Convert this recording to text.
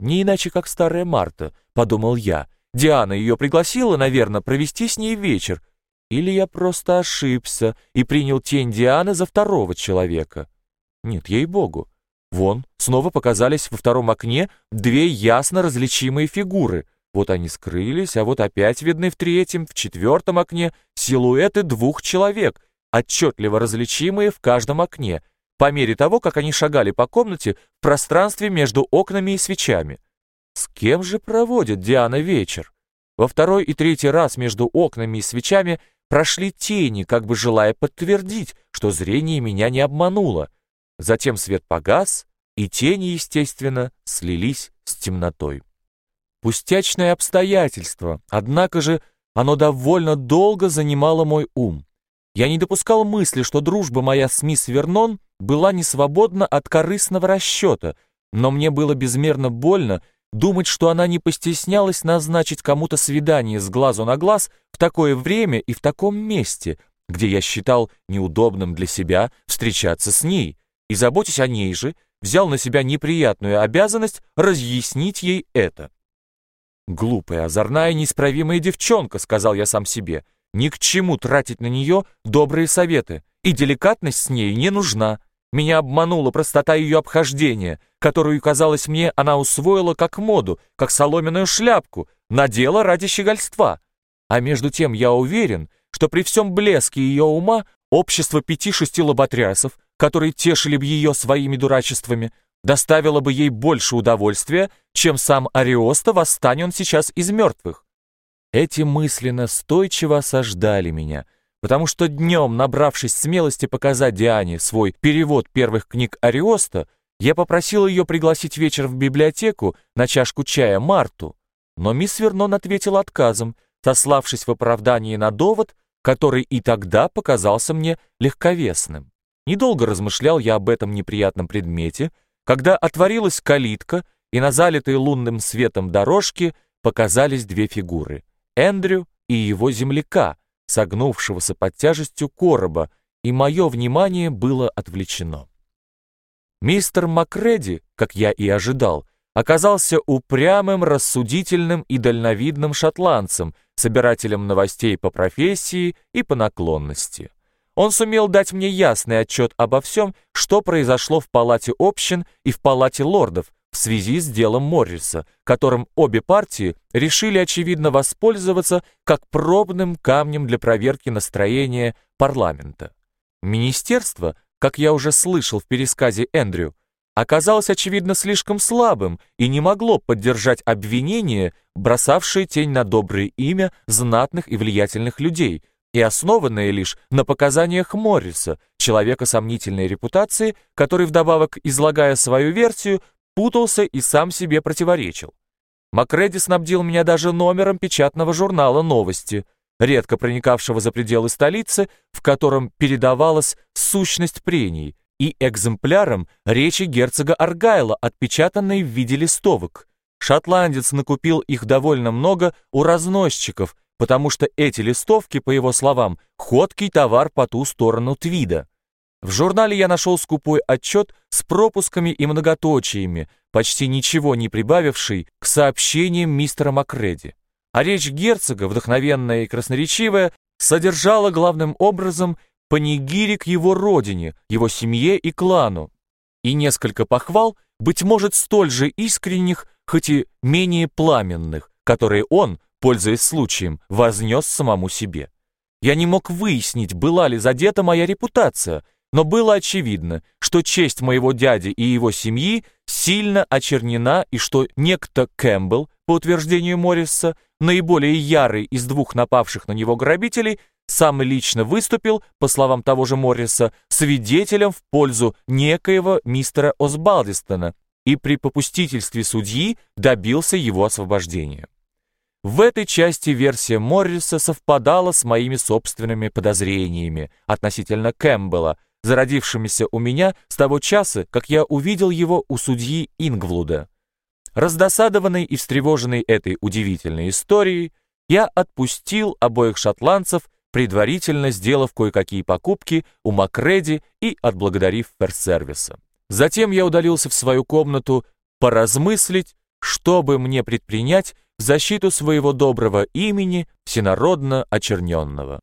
Не иначе, как старая Марта, подумал я. Диана ее пригласила, наверное, провести с ней вечер. Или я просто ошибся и принял тень Дианы за второго человека. Нет, ей-богу. Вон, снова показались во втором окне две ясно различимые фигуры. Вот они скрылись, а вот опять видны в третьем, в четвертом окне силуэты двух человек, отчетливо различимые в каждом окне, по мере того, как они шагали по комнате в пространстве между окнами и свечами. С кем же проводит Диана вечер? Во второй и третий раз между окнами и свечами прошли тени, как бы желая подтвердить, что зрение меня не обмануло. Затем свет погас, и тени, естественно, слились с темнотой. Пустячное обстоятельство, однако же оно довольно долго занимало мой ум. Я не допускал мысли, что дружба моя с мисс Вернон была не свободна от корыстного расчета, но мне было безмерно больно думать, что она не постеснялась назначить кому-то свидание с глазу на глаз в такое время и в таком месте, где я считал неудобным для себя встречаться с ней, и, заботясь о ней же, взял на себя неприятную обязанность разъяснить ей это. «Глупая, озорная, неисправимая девчонка», — сказал я сам себе. «Ни к чему тратить на нее добрые советы, и деликатность с ней не нужна. Меня обманула простота ее обхождения, которую, казалось мне, она усвоила как моду, как соломенную шляпку, надела ради щегольства. А между тем я уверен, что при всем блеске ее ума общество пяти-шести лоботрясов, которые тешили бы ее своими дурачествами, доставило бы ей больше удовольствия, чем сам Ариоста, восстань сейчас из мертвых. Эти мысли настойчиво осаждали меня, потому что днем, набравшись смелости показать Диане свой перевод первых книг Ариоста, я попросил ее пригласить вечером в библиотеку на чашку чая Марту, но мисс Вернон ответила отказом, сославшись в оправдании на довод, который и тогда показался мне легковесным. Недолго размышлял я об этом неприятном предмете, когда отворилась калитка, и на залитой лунным светом дорожке показались две фигуры — Эндрю и его земляка, согнувшегося под тяжестью короба, и мое внимание было отвлечено. Мистер Макреди, как я и ожидал, оказался упрямым, рассудительным и дальновидным шотландцем, собирателем новостей по профессии и по наклонности. Он сумел дать мне ясный отчет обо всем, что произошло в Палате общин и в Палате лордов в связи с делом Морриса, которым обе партии решили, очевидно, воспользоваться как пробным камнем для проверки настроения парламента. Министерство, как я уже слышал в пересказе Эндрю, оказалось, очевидно, слишком слабым и не могло поддержать обвинения, бросавшие тень на доброе имя знатных и влиятельных людей, и основанное лишь на показаниях Морриса, человека сомнительной репутации, который вдобавок, излагая свою версию, путался и сам себе противоречил. Макреди снабдил меня даже номером печатного журнала «Новости», редко проникавшего за пределы столицы, в котором передавалась сущность прений, и экземпляром речи герцога Аргайла, отпечатанной в виде листовок. Шотландец накупил их довольно много у разносчиков, потому что эти листовки, по его словам, ходкий товар по ту сторону Твида. В журнале я нашел скупой отчет с пропусками и многоточиями, почти ничего не прибавивший к сообщениям мистера Макреди. А речь герцога, вдохновенная и красноречивая, содержала главным образом панигирик его родине, его семье и клану, и несколько похвал, быть может, столь же искренних, хоть и менее пламенных, которые он, пользуясь случаем, вознес самому себе. Я не мог выяснить, была ли задета моя репутация, но было очевидно, что честь моего дяди и его семьи сильно очернена и что некто Кэмпбелл, по утверждению Морриса, наиболее ярый из двух напавших на него грабителей, сам лично выступил, по словам того же Морриса, свидетелем в пользу некоего мистера Осбалдистона и при попустительстве судьи добился его освобождения. В этой части версия Морриса совпадала с моими собственными подозрениями относительно Кэмпбелла, зародившимися у меня с того часа, как я увидел его у судьи Ингвлуда. Раздосадованный и встревоженный этой удивительной историей, я отпустил обоих шотландцев, предварительно сделав кое-какие покупки у Макреди и отблагодарив ферсервиса. Затем я удалился в свою комнату поразмыслить что бы мне предпринять в защиту своего доброго имени, всенародно очерненного.